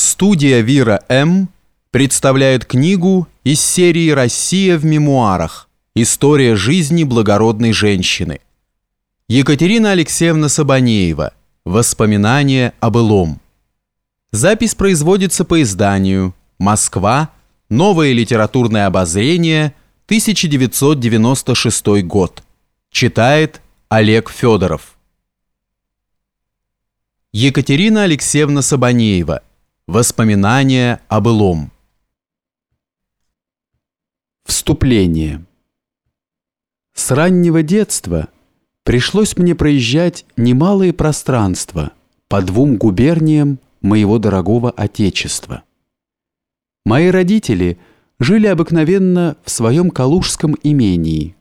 Студия «Вира М.» представляет книгу из серии «Россия в мемуарах. История жизни благородной женщины». Екатерина Алексеевна Сабанеева. Воспоминания о былом. Запись производится по изданию «Москва. Новое литературное обозрение. 1996 год». Читает Олег Федоров. Екатерина Алексеевна Сабанеева. Воспоминания о былом. Вступление. С раннего детства пришлось мне проезжать немалые пространства по двум губерниям моего дорогого Отечества. Мои родители жили обыкновенно в своем калужском имении,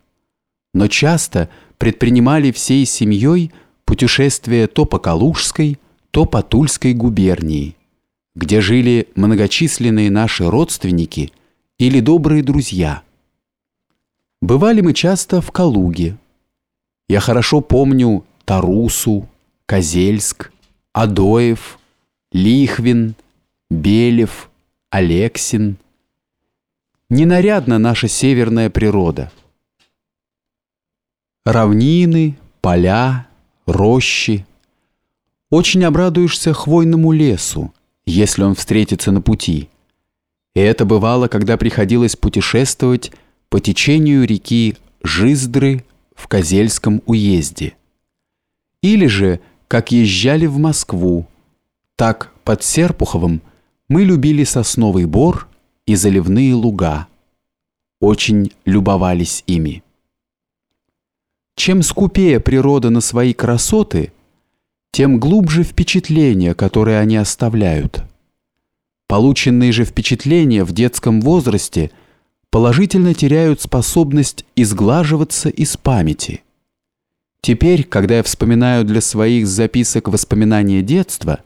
но часто предпринимали всей семьей путешествия то по Калужской, то по Тульской губернии где жили многочисленные наши родственники или добрые друзья. Бывали мы часто в Калуге. Я хорошо помню Тарусу, Козельск, Адоев, Лихвин, Белев, Алексин. Ненарядна наша северная природа. Равнины, поля, рощи. Очень обрадуешься хвойному лесу, если он встретится на пути. И это бывало, когда приходилось путешествовать по течению реки Жиздры в Козельском уезде. Или же, как езжали в Москву, так под Серпуховым мы любили сосновый бор и заливные луга. Очень любовались ими. Чем скупее природа на свои красоты – тем глубже впечатления, которые они оставляют. Полученные же впечатления в детском возрасте положительно теряют способность изглаживаться из памяти. Теперь, когда я вспоминаю для своих записок воспоминания детства,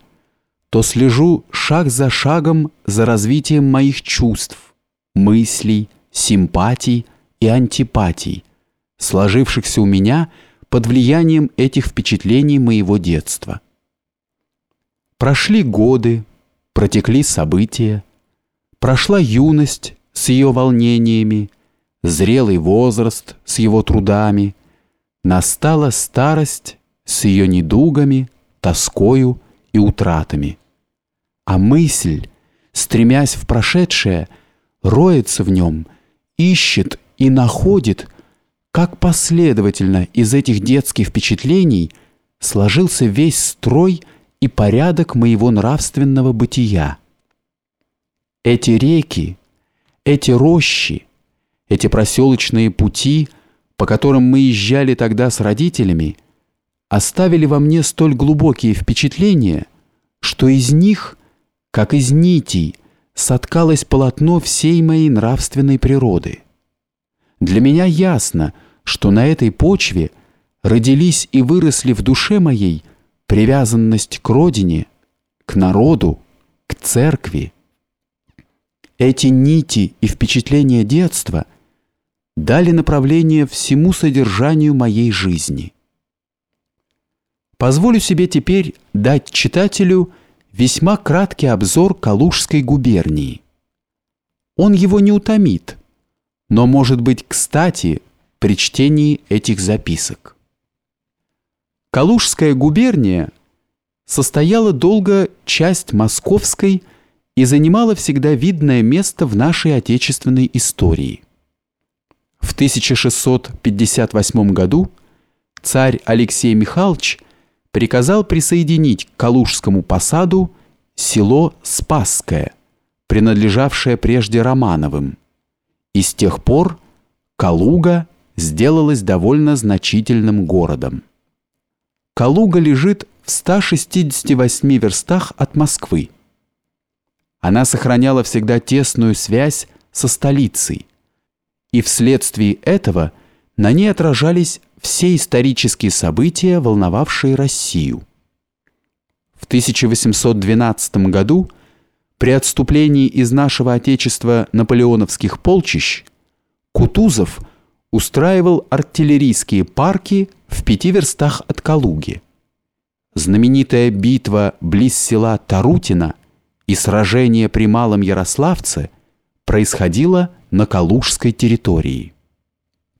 то слежу шаг за шагом за развитием моих чувств, мыслей, симпатий и антипатий, сложившихся у меня – под влиянием этих впечатлений моего детства. Прошли годы, протекли события, прошла юность с ее волнениями, зрелый возраст с его трудами, настала старость с ее недугами, тоскою и утратами. А мысль, стремясь в прошедшее, роется в нем, ищет и находит как последовательно из этих детских впечатлений сложился весь строй и порядок моего нравственного бытия. Эти реки, эти рощи, эти проселочные пути, по которым мы езжали тогда с родителями, оставили во мне столь глубокие впечатления, что из них, как из нитей, соткалось полотно всей моей нравственной природы. Для меня ясно, что на этой почве родились и выросли в душе моей привязанность к родине, к народу, к церкви. Эти нити и впечатления детства дали направление всему содержанию моей жизни. Позволю себе теперь дать читателю весьма краткий обзор Калужской губернии. Он его не утомит – но может быть кстати при чтении этих записок. Калужская губерния состояла долго часть московской и занимала всегда видное место в нашей отечественной истории. В 1658 году царь Алексей Михайлович приказал присоединить к Калужскому посаду село Спасское, принадлежавшее прежде Романовым. И с тех пор Калуга сделалась довольно значительным городом. Калуга лежит в 168 верстах от Москвы. Она сохраняла всегда тесную связь со столицей, и вследствие этого на ней отражались все исторические события, волновавшие Россию. В 1812 году при отступлении из нашего Отечества наполеоновских полчищ Кутузов устраивал артиллерийские парки в пяти верстах от Калуги. Знаменитая битва близ села Тарутино и сражение при Малом Ярославце происходило на Калужской территории.